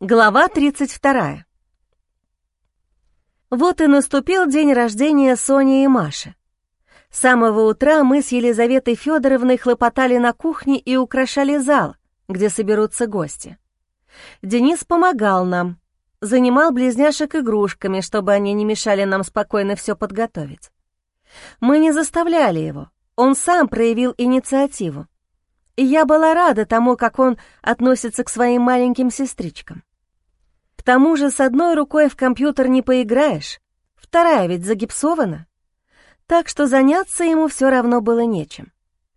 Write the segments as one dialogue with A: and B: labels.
A: Глава 32. Вот и наступил день рождения Сони и Маши. С самого утра мы с Елизаветой Федоровной хлопотали на кухне и украшали зал, где соберутся гости. Денис помогал нам, занимал близняшек игрушками, чтобы они не мешали нам спокойно все подготовить. Мы не заставляли его, он сам проявил инициативу. И я была рада тому, как он относится к своим маленьким сестричкам. К тому же с одной рукой в компьютер не поиграешь, вторая ведь загипсована. Так что заняться ему все равно было нечем.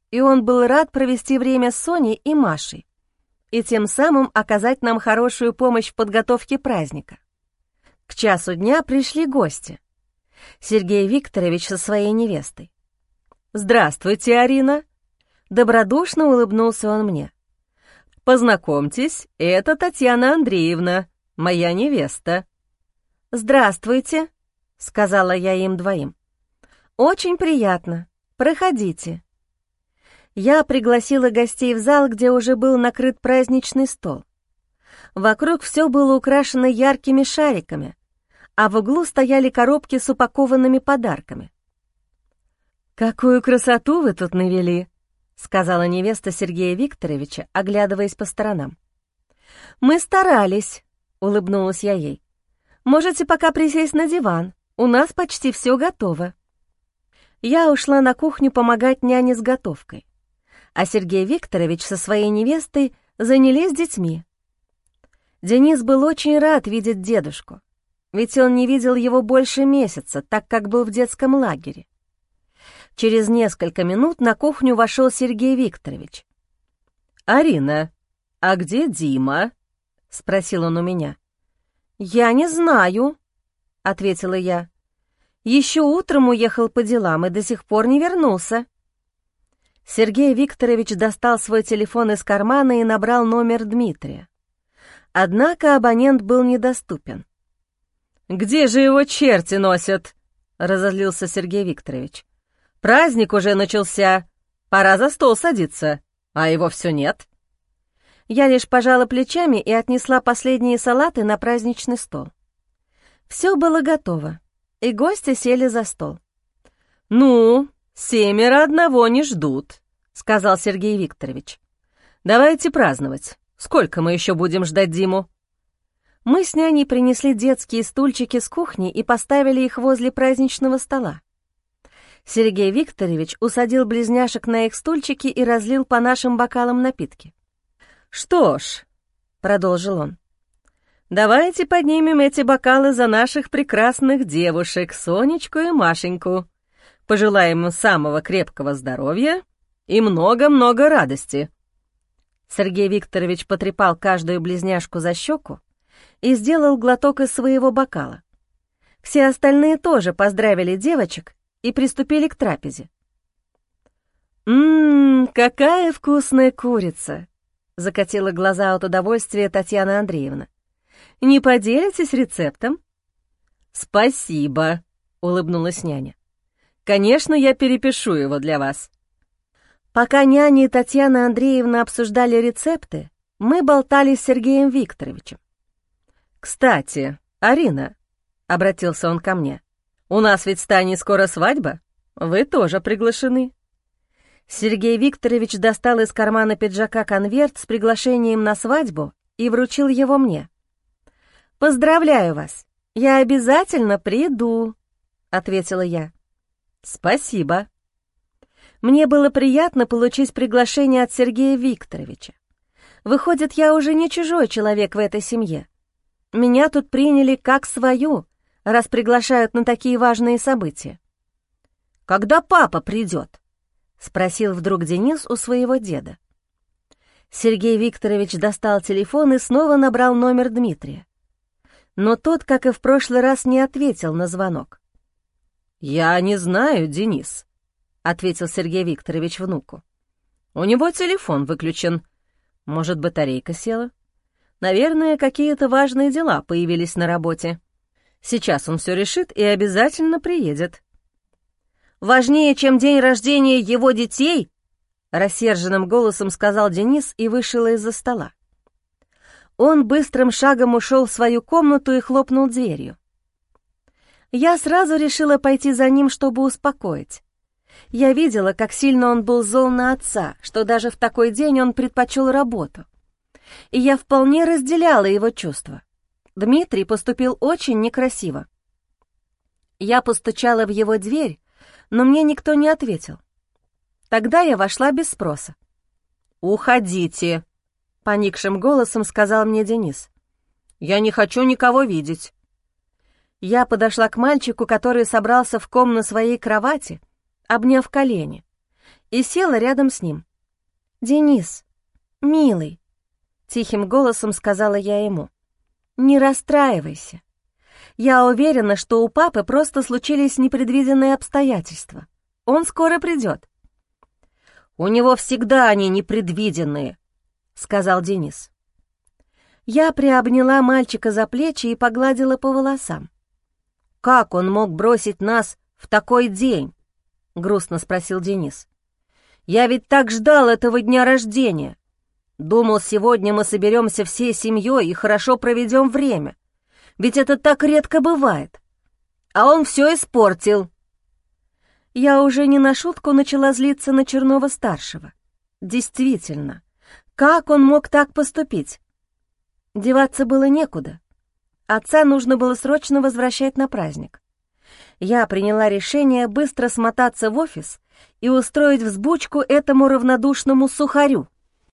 A: И он был рад провести время с Соней и Машей и тем самым оказать нам хорошую помощь в подготовке праздника. К часу дня пришли гости. Сергей Викторович со своей невестой. «Здравствуйте, Арина!» Добродушно улыбнулся он мне. «Познакомьтесь, это Татьяна Андреевна, моя невеста». «Здравствуйте», — сказала я им двоим. «Очень приятно. Проходите». Я пригласила гостей в зал, где уже был накрыт праздничный стол. Вокруг все было украшено яркими шариками, а в углу стояли коробки с упакованными подарками. «Какую красоту вы тут навели!» — сказала невеста Сергея Викторовича, оглядываясь по сторонам. «Мы старались», — улыбнулась я ей. «Можете пока присесть на диван, у нас почти все готово». Я ушла на кухню помогать няне с готовкой а Сергей Викторович со своей невестой занялись детьми. Денис был очень рад видеть дедушку, ведь он не видел его больше месяца, так как был в детском лагере. Через несколько минут на кухню вошел Сергей Викторович. «Арина, а где Дима?» — спросил он у меня. «Я не знаю», — ответила я. «Еще утром уехал по делам и до сих пор не вернулся». Сергей Викторович достал свой телефон из кармана и набрал номер Дмитрия. Однако абонент был недоступен. «Где же его черти носят?» — разозлился Сергей Викторович. «Праздник уже начался, пора за стол садиться, а его все нет». Я лишь пожала плечами и отнесла последние салаты на праздничный стол. Все было готово, и гости сели за стол. «Ну, семеро одного не ждут», — сказал Сергей Викторович. «Давайте праздновать. Сколько мы еще будем ждать Диму?» Мы с няней принесли детские стульчики с кухни и поставили их возле праздничного стола. Сергей Викторович усадил близняшек на их стульчики и разлил по нашим бокалам напитки. «Что ж», — продолжил он, — «давайте поднимем эти бокалы за наших прекрасных девушек, Сонечку и Машеньку. Пожелаем им самого крепкого здоровья и много-много радости». Сергей Викторович потрепал каждую близняшку за щеку и сделал глоток из своего бокала. Все остальные тоже поздравили девочек и приступили к трапезе. «Ммм, какая вкусная курица!» — закатила глаза от удовольствия Татьяна Андреевна. «Не поделитесь рецептом?» «Спасибо», — улыбнулась няня. «Конечно, я перепишу его для вас». Пока няня и Татьяна Андреевна обсуждали рецепты, мы болтали с Сергеем Викторовичем. «Кстати, Арина», — обратился он ко мне, — «у нас ведь с Таней скоро свадьба, вы тоже приглашены». Сергей Викторович достал из кармана пиджака конверт с приглашением на свадьбу и вручил его мне. «Поздравляю вас, я обязательно приду», — ответила я. «Спасибо», мне было приятно получить приглашение от Сергея Викторовича. Выходит, я уже не чужой человек в этой семье. Меня тут приняли как свою, раз приглашают на такие важные события. «Когда папа придет?» — спросил вдруг Денис у своего деда. Сергей Викторович достал телефон и снова набрал номер Дмитрия. Но тот, как и в прошлый раз, не ответил на звонок. «Я не знаю, Денис», — ответил Сергей Викторович внуку. «У него телефон выключен. Может, батарейка села? Наверное, какие-то важные дела появились на работе. Сейчас он все решит и обязательно приедет». «Важнее, чем день рождения его детей?» — рассерженным голосом сказал Денис и вышел из-за стола. Он быстрым шагом ушел в свою комнату и хлопнул дверью. Я сразу решила пойти за ним, чтобы успокоить. Я видела, как сильно он был зол на отца, что даже в такой день он предпочел работу. И я вполне разделяла его чувства. Дмитрий поступил очень некрасиво. Я постучала в его дверь, но мне никто не ответил. Тогда я вошла без спроса. «Уходите», — поникшим голосом сказал мне Денис. «Я не хочу никого видеть». Я подошла к мальчику, который собрался в ком на своей кровати, обняв колени, и села рядом с ним. «Денис, милый», — тихим голосом сказала я ему, — «не расстраивайся. Я уверена, что у папы просто случились непредвиденные обстоятельства. Он скоро придет. «У него всегда они непредвиденные», — сказал Денис. Я приобняла мальчика за плечи и погладила по волосам. «Как он мог бросить нас в такой день?» — грустно спросил Денис. «Я ведь так ждал этого дня рождения. Думал, сегодня мы соберемся всей семьей и хорошо проведем время. Ведь это так редко бывает. А он все испортил. Я уже не на шутку начала злиться на Чернова-старшего. Действительно, как он мог так поступить? Деваться было некуда. Отца нужно было срочно возвращать на праздник. Я приняла решение быстро смотаться в офис и устроить взбучку этому равнодушному сухарю.